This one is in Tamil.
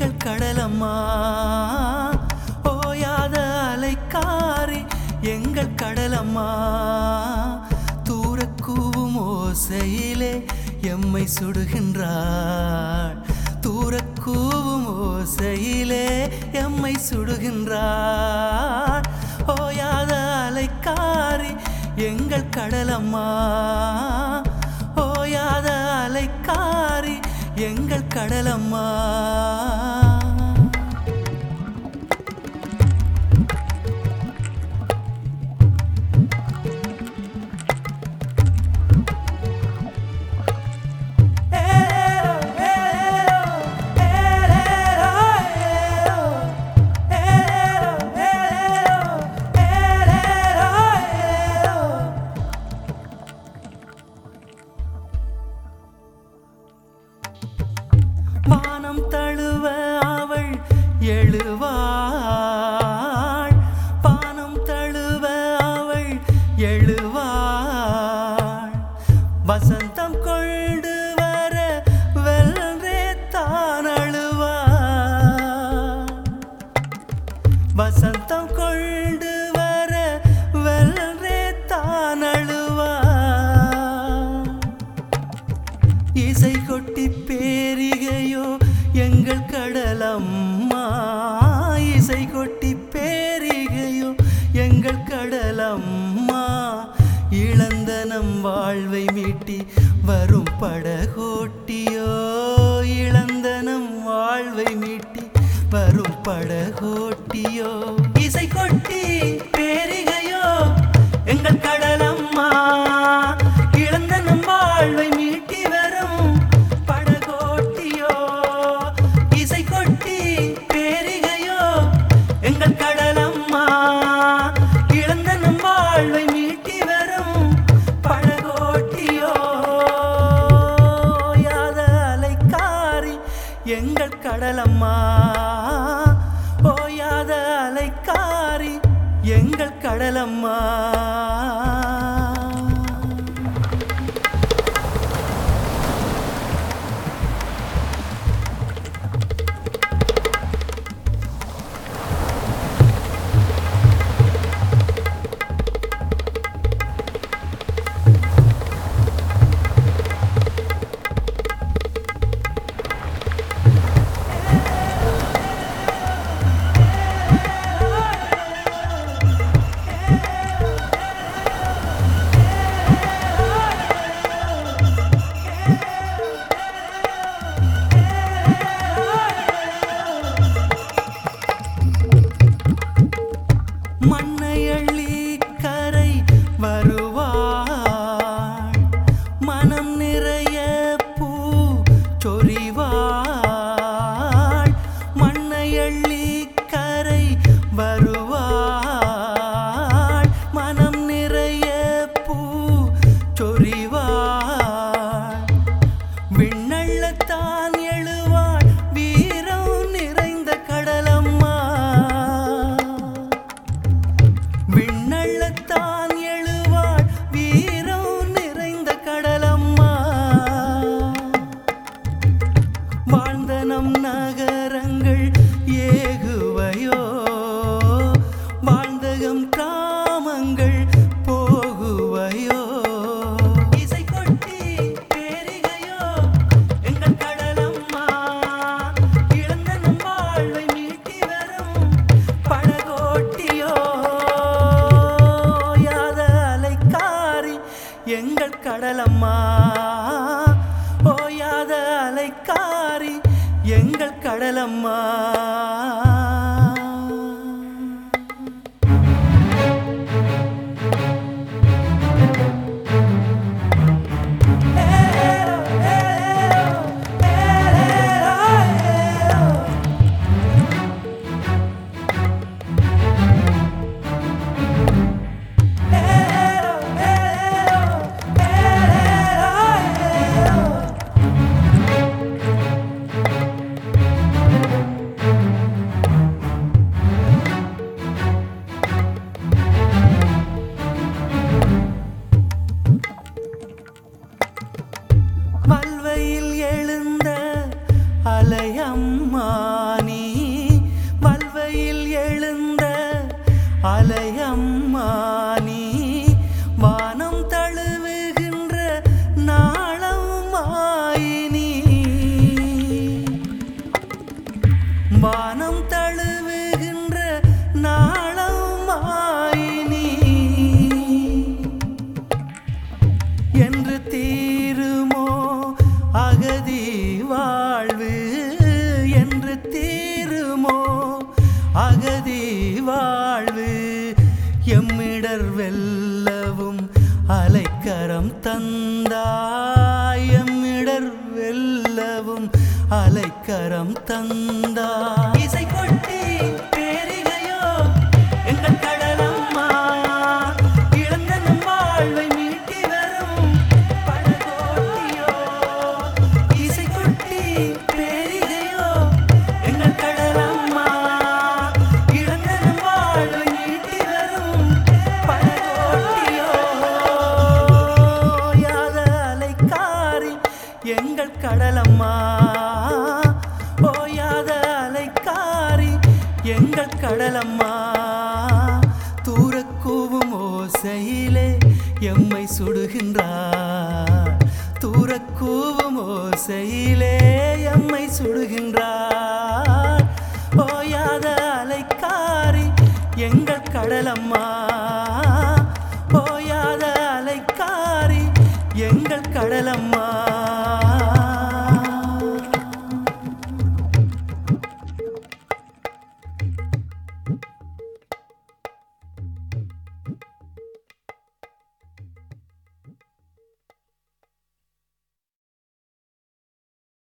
எங்கள் கடலம்மா. ஓயாத அலைக்காரி எங்கள் கடலம்மா. தூரக்கூவும் ஓசையிலே எம்மை சுடுகின்றாள். தூரக்கூவும் ஓசையிலே எம்மை சுடுகின்றாள். ஓயாத அலைக்காரி எங்கள் கடலம்மா. ஓயாத அலைக்காரி எங்கள் கடலம்மா. எழுவாள். பானம் தழுவ அவள் எழுவாள். வசந்தம் கொண்டு வர வெல்றே தான் அழுவாள். வசந்தம் கொண்டு வர வெல்றே தான் அழுவாள். இசை கொட்டி பேரிகையோ எங்கள் கடலம்மா இசை கொட்டி பேரிகையோ எங்கள் கடலம்மா இழந்த நம் வாழ்வை மீட்டி வரும் படகோட்டியோ இழந்த நம் வாழ்வை மீட்டி வரும் படகோட்டியோ. எங்கள் கடலம்மா. ஓயாத அலைக்காரி எங்கள் கடலம்மா. கிராமங்கள் போகுவையோ? இசை கொட்டி பேரிகையோ எங்கள் கடலம்மா இழந்த நம் வாழ்வை மீட்டி வரும் படகோட்டியோ? யாத அலைக்காரி எங்கள் கடலம்மா? ஓயாத அலைக்காரி எங்கள் கடலம்மா? அலையம்மா. கரம் தந்தா எங்கள் கடலம்மா தூரக்கூவும் ஓசையிலே எம்மை சுடுகின்றார். தூரக்கூவும் ஓசையிலே எம்மை சுடுகின்றார்.